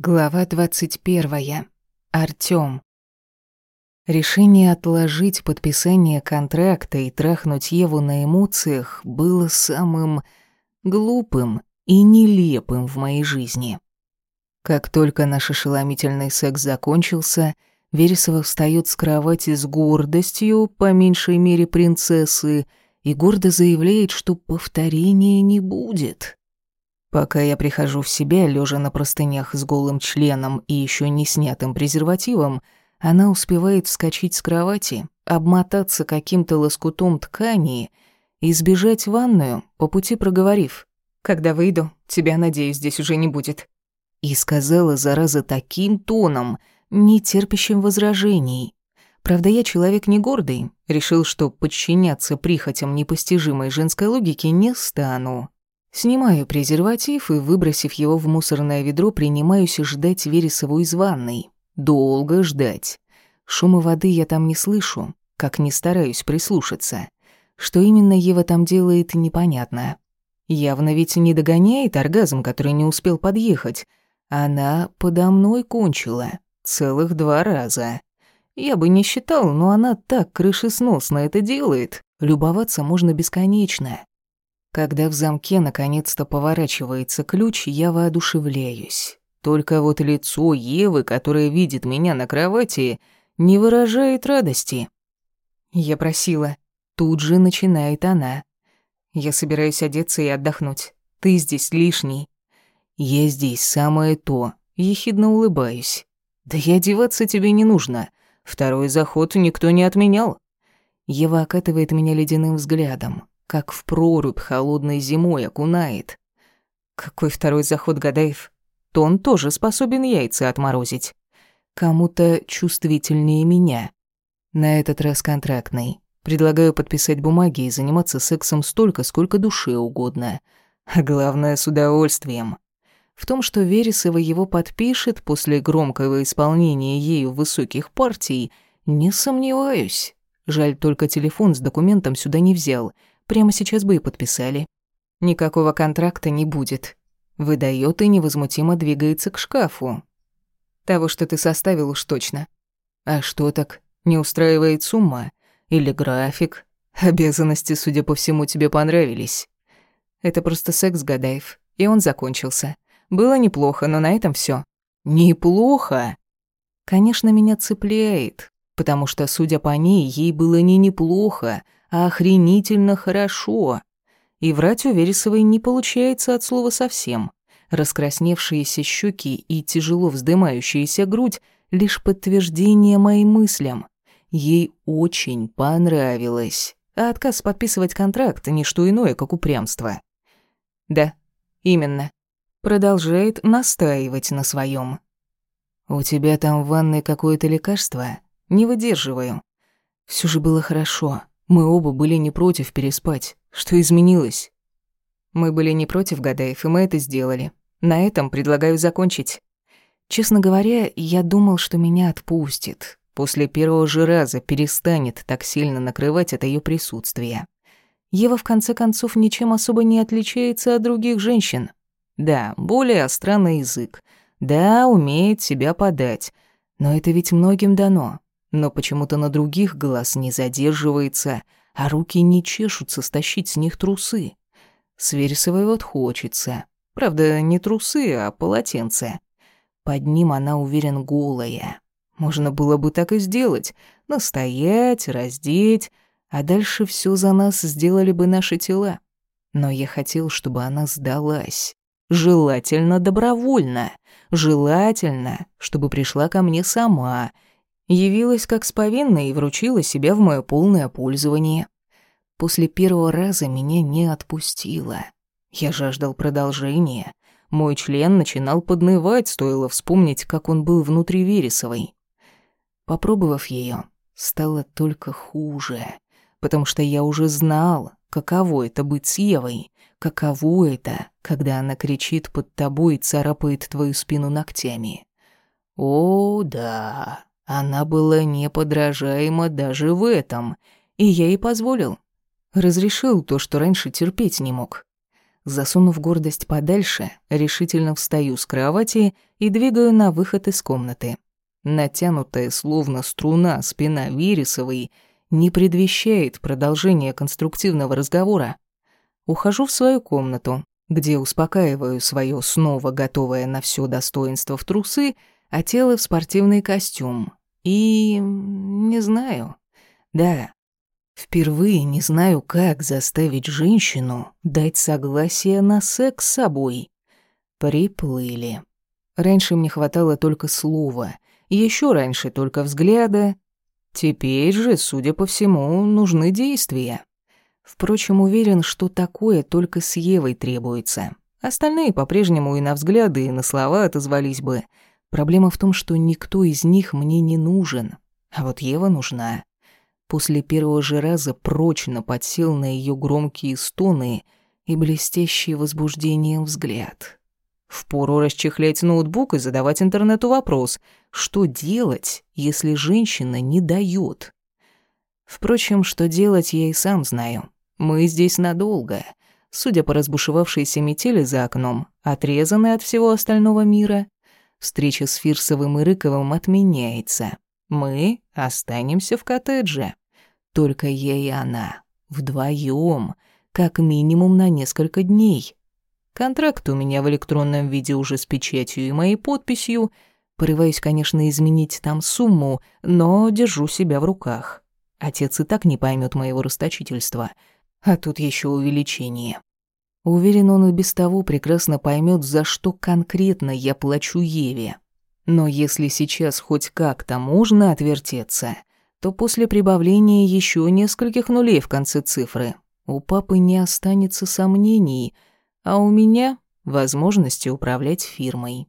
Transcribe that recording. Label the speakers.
Speaker 1: Глава 21. Артём. Решение отложить подписание контракта и трахнуть Еву на эмоциях было самым глупым и нелепым в моей жизни. Как только наш ошеломительный секс закончился, Вересова встаёт с кровати с гордостью, по меньшей мере принцессы, и гордо заявляет, что повторения не будет. Пока я прихожу в себя, лежа на простынях с голым членом и еще не снятым презервативом, она успевает вскочить с кровати, обмотаться каким-то лоскутом ткани и сбежать в ванную, по пути проговорив. «Когда выйду, тебя, надеюсь, здесь уже не будет». И сказала, зараза, таким тоном, не терпящим возражений. Правда, я человек не гордый, решил, что подчиняться прихотям непостижимой женской логики не стану. Снимаю презерватив и, выбросив его в мусорное ведро, принимаюсь ждать Вересову из ванной. Долго ждать. Шума воды я там не слышу, как не стараюсь прислушаться. Что именно Ева там делает, непонятно. Явно ведь не догоняет оргазм, который не успел подъехать. Она подо мной кончила. Целых два раза. Я бы не считал, но она так крышесносно это делает. Любоваться можно бесконечно. Когда в замке наконец-то поворачивается ключ, я воодушевляюсь. Только вот лицо Евы, которая видит меня на кровати, не выражает радости. Я просила. Тут же начинает она. Я собираюсь одеться и отдохнуть. Ты здесь лишний. Я здесь самое то. Ехидно улыбаюсь. Да и одеваться тебе не нужно. Второй заход никто не отменял. Ева окатывает меня ледяным взглядом как в прорубь холодной зимой окунает. Какой второй заход Гадаев? То он тоже способен яйца отморозить. Кому-то чувствительнее меня. На этот раз контрактный. Предлагаю подписать бумаги и заниматься сексом столько, сколько душе угодно. А главное, с удовольствием. В том, что Вересова его подпишет после громкого исполнения ею высоких партий, не сомневаюсь. Жаль, только телефон с документом сюда не взял — Прямо сейчас бы и подписали. Никакого контракта не будет. Выдаёт и невозмутимо двигается к шкафу. Того, что ты составил, уж точно. А что так? Не устраивает сумма? Или график? Обязанности, судя по всему, тебе понравились. Это просто секс, Гадаев. И он закончился. Было неплохо, но на этом всё. Неплохо? Конечно, меня цепляет, потому что, судя по ней, ей было не неплохо, охренительно хорошо. И врать у Вересовой не получается от слова совсем. Раскрасневшиеся щеки и тяжело вздымающаяся грудь — лишь подтверждение моим мыслям. Ей очень понравилось. А отказ подписывать контракт — не что иное, как упрямство. Да, именно. Продолжает настаивать на своем. «У тебя там в ванной какое-то лекарство?» «Не выдерживаю». Все же было хорошо. Мы оба были не против переспать. Что изменилось? Мы были не против, Гадаев, и мы это сделали. На этом предлагаю закончить. Честно говоря, я думал, что меня отпустит. После первого же раза перестанет так сильно накрывать это ее присутствие. Ева, в конце концов, ничем особо не отличается от других женщин. Да, более остра на язык. Да, умеет себя подать. Но это ведь многим дано но почему-то на других глаз не задерживается, а руки не чешутся стащить с них трусы. С Вересовой вот хочется. Правда, не трусы, а полотенце. Под ним она, уверен, голая. Можно было бы так и сделать. Настоять, раздеть, а дальше все за нас сделали бы наши тела. Но я хотел, чтобы она сдалась. Желательно добровольно. Желательно, чтобы пришла ко мне сама — Явилась как с повинной и вручила себя в мое полное пользование. После первого раза меня не отпустила. Я жаждал продолжения. Мой член начинал поднывать, стоило вспомнить, как он был внутри Вересовой. Попробовав ее, стало только хуже, потому что я уже знал, каково это быть с Евой, каково это, когда она кричит под тобой и царапает твою спину ногтями. О, да. Она была неподражаема даже в этом, и я ей позволил. Разрешил то, что раньше терпеть не мог. Засунув гордость подальше, решительно встаю с кровати и двигаю на выход из комнаты. Натянутая, словно струна, спина Вересовой не предвещает продолжения конструктивного разговора. Ухожу в свою комнату, где успокаиваю свое снова готовое на все достоинство в трусы, а тело в спортивный костюм. И... не знаю. Да, впервые не знаю, как заставить женщину дать согласие на секс с собой. Приплыли. Раньше мне хватало только слова, еще раньше только взгляда. Теперь же, судя по всему, нужны действия. Впрочем, уверен, что такое только с Евой требуется. Остальные по-прежнему и на взгляды, и на слова отозвались бы. Проблема в том, что никто из них мне не нужен. А вот Ева нужна. После первого же раза прочно подсел на ее громкие стоны и блестящий возбуждением взгляд. Впору расчехлять ноутбук и задавать интернету вопрос, что делать, если женщина не дает. Впрочем, что делать я и сам знаю. Мы здесь надолго. Судя по разбушевавшейся метели за окном, отрезаны от всего остального мира. Встреча с Фирсовым и Рыковым отменяется. Мы останемся в коттедже. Только я и она. Вдвоем, как минимум на несколько дней. Контракт у меня в электронном виде уже с печатью и моей подписью. Порываюсь, конечно, изменить там сумму, но держу себя в руках. Отец и так не поймет моего расточительства — а тут еще увеличение. Уверен, он и без того прекрасно поймет, за что конкретно я плачу Еве. Но если сейчас хоть как-то можно отвертеться, то после прибавления еще нескольких нулей в конце цифры у папы не останется сомнений, а у меня — возможности управлять фирмой.